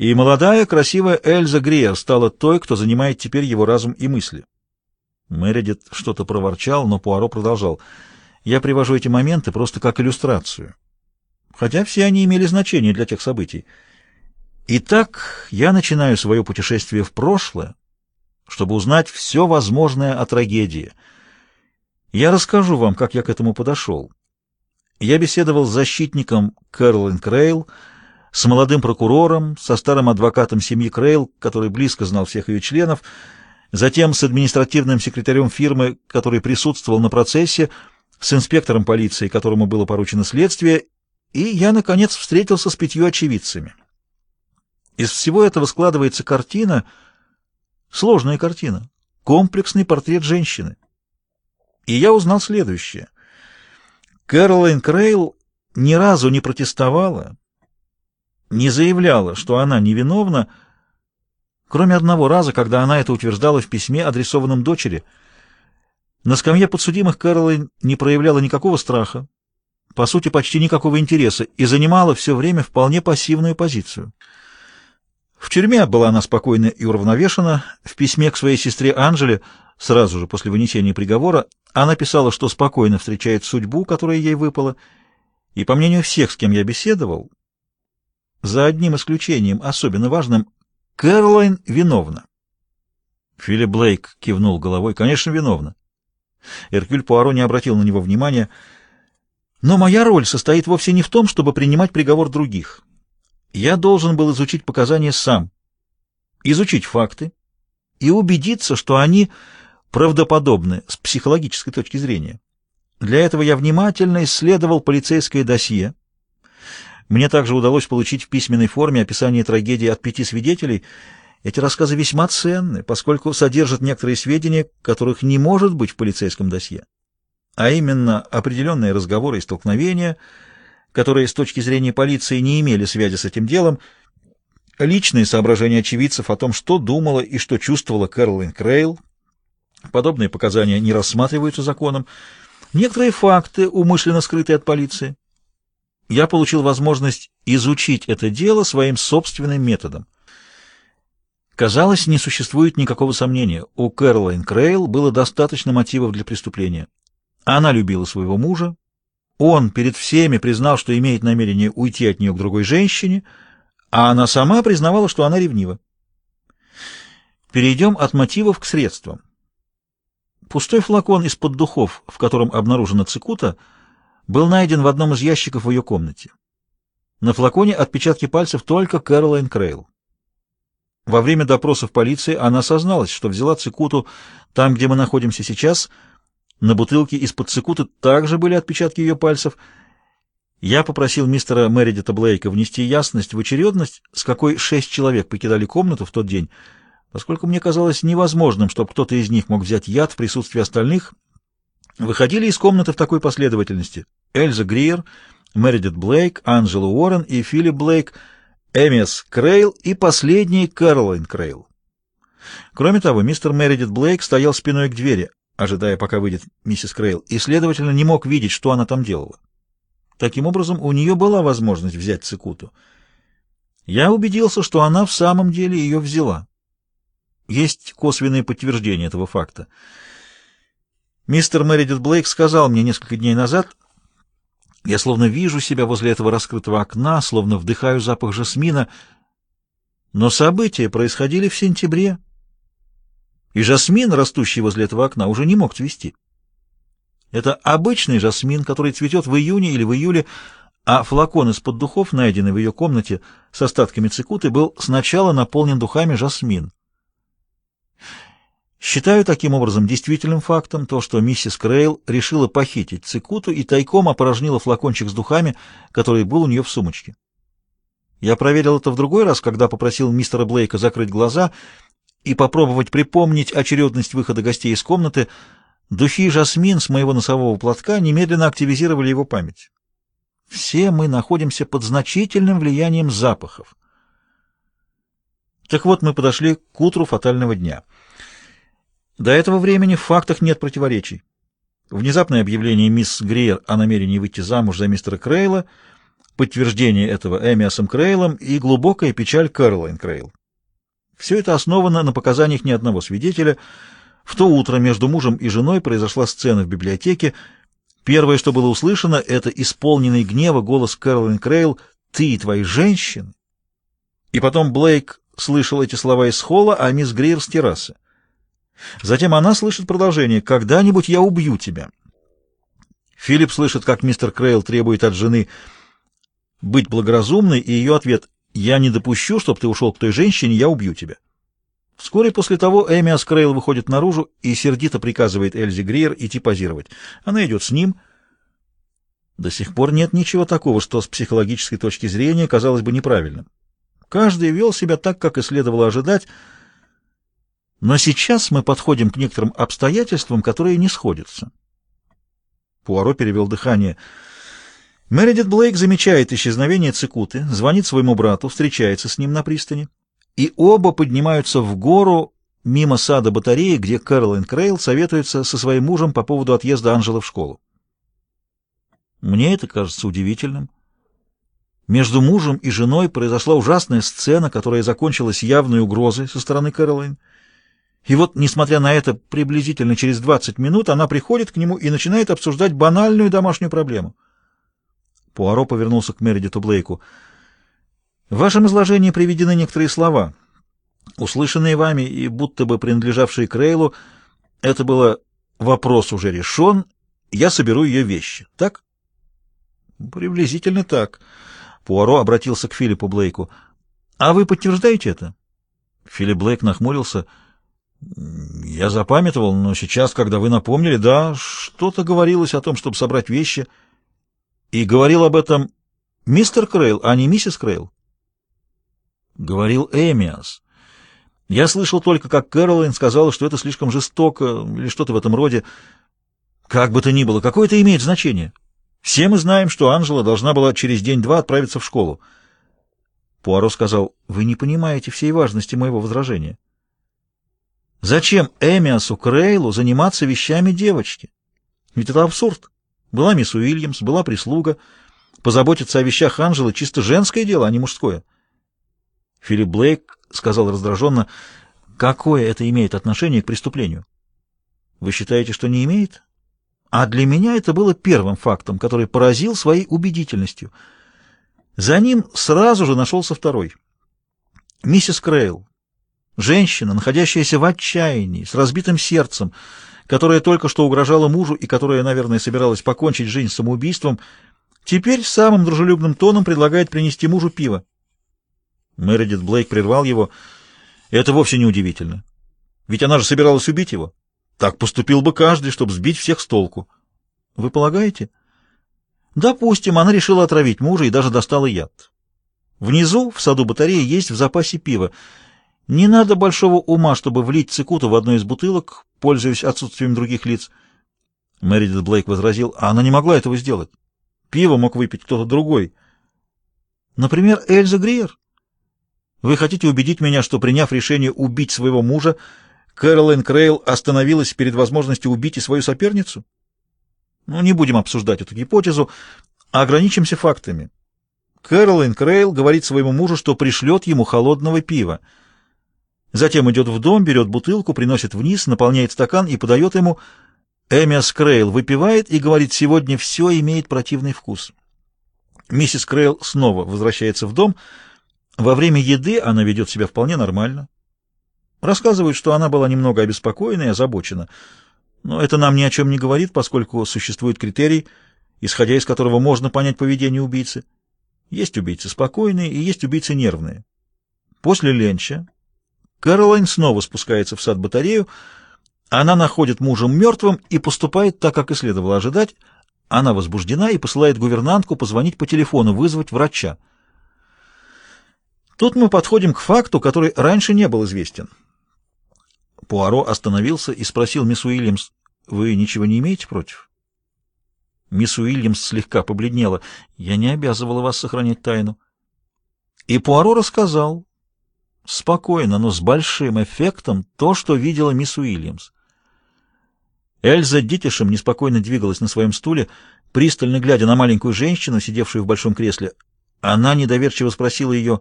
И молодая, красивая Эльза Гриер стала той, кто занимает теперь его разум и мысли. Мередит что-то проворчал, но Пуаро продолжал. «Я привожу эти моменты просто как иллюстрацию. Хотя все они имели значение для тех событий. Итак, я начинаю свое путешествие в прошлое, чтобы узнать все возможное о трагедии. Я расскажу вам, как я к этому подошел. Я беседовал с защитником Кэролин Крейл, с молодым прокурором, со старым адвокатом семьи Крейл, который близко знал всех ее членов, затем с административным секретарем фирмы, который присутствовал на процессе, с инспектором полиции, которому было поручено следствие, и я, наконец, встретился с пятью очевидцами. Из всего этого складывается картина, сложная картина, комплексный портрет женщины. И я узнал следующее. Кэролайн Крейл ни разу не протестовала, не заявляла, что она невиновна, кроме одного раза, когда она это утверждала в письме, адресованном дочери. На скамье подсудимых Кэролайн не проявляла никакого страха, по сути, почти никакого интереса, и занимала все время вполне пассивную позицию. В тюрьме была она спокойна и уравновешена. В письме к своей сестре Анжеле, сразу же после вынесения приговора, она писала, что спокойно встречает судьбу, которая ей выпала, и, по мнению всех, с кем я беседовал, за одним исключением, особенно важным, Кэролайн виновна. Филипп Блейк кивнул головой. Конечно, виновна. Эркюль Пуаро не обратил на него внимания. Но моя роль состоит вовсе не в том, чтобы принимать приговор других. Я должен был изучить показания сам, изучить факты и убедиться, что они правдоподобны с психологической точки зрения. Для этого я внимательно исследовал полицейское досье, мне также удалось получить в письменной форме описание трагедии от пяти свидетелей. Эти рассказы весьма ценны, поскольку содержат некоторые сведения, которых не может быть в полицейском досье. А именно определенные разговоры и столкновения, которые с точки зрения полиции не имели связи с этим делом, личные соображения очевидцев о том, что думала и что чувствовала Кэролин Крейл. Подобные показания не рассматриваются законом. Некоторые факты, умышленно скрытые от полиции я получил возможность изучить это дело своим собственным методом. Казалось, не существует никакого сомнения. У Кэролайн Крейл было достаточно мотивов для преступления. Она любила своего мужа. Он перед всеми признал, что имеет намерение уйти от нее к другой женщине, а она сама признавала, что она ревнива. Перейдем от мотивов к средствам. Пустой флакон из-под духов, в котором обнаружена цикута, — был найден в одном из ящиков в ее комнате. На флаконе отпечатки пальцев только Кэролайн Крейл. Во время допросов полиции она созналась, что взяла цикуту там, где мы находимся сейчас. На бутылке из-под цикуты также были отпечатки ее пальцев. Я попросил мистера Мередита Блейка внести ясность в очередность, с какой шесть человек покидали комнату в тот день, поскольку мне казалось невозможным, чтобы кто-то из них мог взять яд в присутствии остальных, выходили из комнаты в такой последовательности. Эльза Гриер, Мередит Блейк, Анджела Уоррен и Филипп Блейк, Эмиас Крейл и последний Кэролайн Крейл. Кроме того, мистер Мередит Блейк стоял спиной к двери, ожидая, пока выйдет миссис Крейл, и, следовательно, не мог видеть, что она там делала. Таким образом, у нее была возможность взять цикуту. Я убедился, что она в самом деле ее взяла. Есть косвенные подтверждения этого факта. Мистер Мэридит Блейк сказал мне несколько дней назад, я словно вижу себя возле этого раскрытого окна, словно вдыхаю запах жасмина. Но события происходили в сентябре, и жасмин, растущий возле этого окна, уже не мог цвести. Это обычный жасмин, который цветет в июне или в июле, а флакон из-под духов, найденный в ее комнате с остатками цикуты, был сначала наполнен духами жасмин. Считаю таким образом действительным фактом то, что миссис Крейл решила похитить цикуту и тайком опорожнила флакончик с духами, который был у нее в сумочке. Я проверил это в другой раз, когда попросил мистера Блейка закрыть глаза и попробовать припомнить очередность выхода гостей из комнаты. Духи жасмин с моего носового платка немедленно активизировали его память. Все мы находимся под значительным влиянием запахов. Так вот, мы подошли к утру фатального дня — до этого времени в фактах нет противоречий. Внезапное объявление мисс Гриер о намерении выйти замуж за мистера Крейла, подтверждение этого Эмиасом Крейлом и глубокая печаль Кэролайн Крейл. Все это основано на показаниях ни одного свидетеля. В то утро между мужем и женой произошла сцена в библиотеке. Первое, что было услышано, это исполненный гнева голос Кэролайн Крейл «Ты и твои женщины». И потом Блейк слышал эти слова из холла, а мисс Грейер с террасы. Затем она слышит продолжение «Когда-нибудь я убью тебя». Филипп слышит, как мистер Крейл требует от жены быть благоразумной, и ее ответ «Я не допущу, чтобы ты ушел к той женщине, я убью тебя». Вскоре после того Эмиас Крейл выходит наружу и сердито приказывает Эльзе Гриер идти позировать. Она идет с ним. До сих пор нет ничего такого, что с психологической точки зрения казалось бы неправильным. Каждый вел себя так, как и следовало ожидать, но сейчас мы подходим к некоторым обстоятельствам, которые не сходятся. Пуаро перевел дыхание. Мередит Блейк замечает исчезновение Цикуты, звонит своему брату, встречается с ним на пристани, и оба поднимаются в гору мимо сада батареи, где Кэролайн Крейл советуется со своим мужем по поводу отъезда Анжелы в школу. Мне это кажется удивительным. Между мужем и женой произошла ужасная сцена, которая закончилась явной угрозой со стороны Кэролайн. И вот, несмотря на это, приблизительно через 20 минут она приходит к нему и начинает обсуждать банальную домашнюю проблему. Пуаро повернулся к Мередиту Блейку. В вашем изложении приведены некоторые слова, услышанные вами и будто бы принадлежавшие Крейлу. Это было «вопрос уже решен, я соберу ее вещи». Так? Приблизительно так. Пуаро обратился к Филиппу Блейку. «А вы подтверждаете это?» Филипп Блейк нахмурился. Я запамятовал, но сейчас, когда вы напомнили, да, что-то говорилось о том, чтобы собрать вещи. И говорил об этом мистер Крейл, а не миссис Крейл. Говорил Эмиас. Я слышал только, как Кэролайн сказала, что это слишком жестоко или что-то в этом роде. Как бы то ни было, какое это имеет значение? Все мы знаем, что Анжела должна была через день-два отправиться в школу. Пуаро сказал, вы не понимаете всей важности моего возражения. Зачем Эмиасу Крейлу заниматься вещами девочки? Ведь это абсурд. Была мисс Уильямс, была прислуга. Позаботиться о вещах Анжелы чисто женское дело, а не мужское. Филипп Блейк сказал раздраженно, какое это имеет отношение к преступлению? Вы считаете, что не имеет? А для меня это было первым фактом, который поразил своей убедительностью. За ним сразу же нашелся второй. Миссис Крейл, Женщина, находящаяся в отчаянии, с разбитым сердцем, которая только что угрожала мужу и которая, наверное, собиралась покончить жизнь самоубийством, теперь самым дружелюбным тоном предлагает принести мужу пиво. Мередит Блейк прервал его. Это вовсе не удивительно. Ведь она же собиралась убить его. Так поступил бы каждый, чтобы сбить всех с толку. Вы полагаете? Допустим, она решила отравить мужа и даже достала яд. Внизу, в саду батареи, есть в запасе пиво. Не надо большого ума, чтобы влить цикуту в одну из бутылок, пользуясь отсутствием других лиц. Мэридит Блейк возразил, а она не могла этого сделать. Пиво мог выпить кто-то другой. Например, Эльза Гриер. Вы хотите убедить меня, что, приняв решение убить своего мужа, Кэролайн Крейл остановилась перед возможностью убить и свою соперницу? Ну, не будем обсуждать эту гипотезу, а ограничимся фактами. Кэролайн Крейл говорит своему мужу, что пришлет ему холодного пива. Затем идет в дом, берет бутылку, приносит вниз, наполняет стакан и подает ему. Эмиас Крейл выпивает и говорит, сегодня все имеет противный вкус. Миссис Крейл снова возвращается в дом. Во время еды она ведет себя вполне нормально. Рассказывает, что она была немного обеспокоена и озабочена. Но это нам ни о чем не говорит, поскольку существует критерий, исходя из которого можно понять поведение убийцы. Есть убийцы спокойные и есть убийцы нервные. После ленча Кэролайн снова спускается в сад-батарею. Она находит мужа мертвым и поступает так, как и следовало ожидать. Она возбуждена и посылает гувернантку позвонить по телефону, вызвать врача. Тут мы подходим к факту, который раньше не был известен. Пуаро остановился и спросил мисс Уильямс, «Вы ничего не имеете против?» Мисс Уильямс слегка побледнела. «Я не обязывала вас сохранять тайну». И Пуаро рассказал, спокойно, но с большим эффектом то, что видела мисс Уильямс. Эльза Дитишем неспокойно двигалась на своем стуле, пристально глядя на маленькую женщину, сидевшую в большом кресле. Она недоверчиво спросила ее,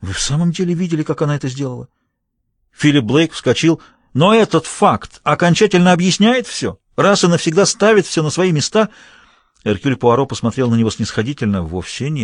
«Вы в самом деле видели, как она это сделала?» Филипп Блейк вскочил, «Но этот факт окончательно объясняет все, раз и навсегда ставит все на свои места». Эркюль Пуаро посмотрел на него снисходительно. «Вовсе нет».